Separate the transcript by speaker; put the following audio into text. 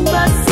Speaker 1: but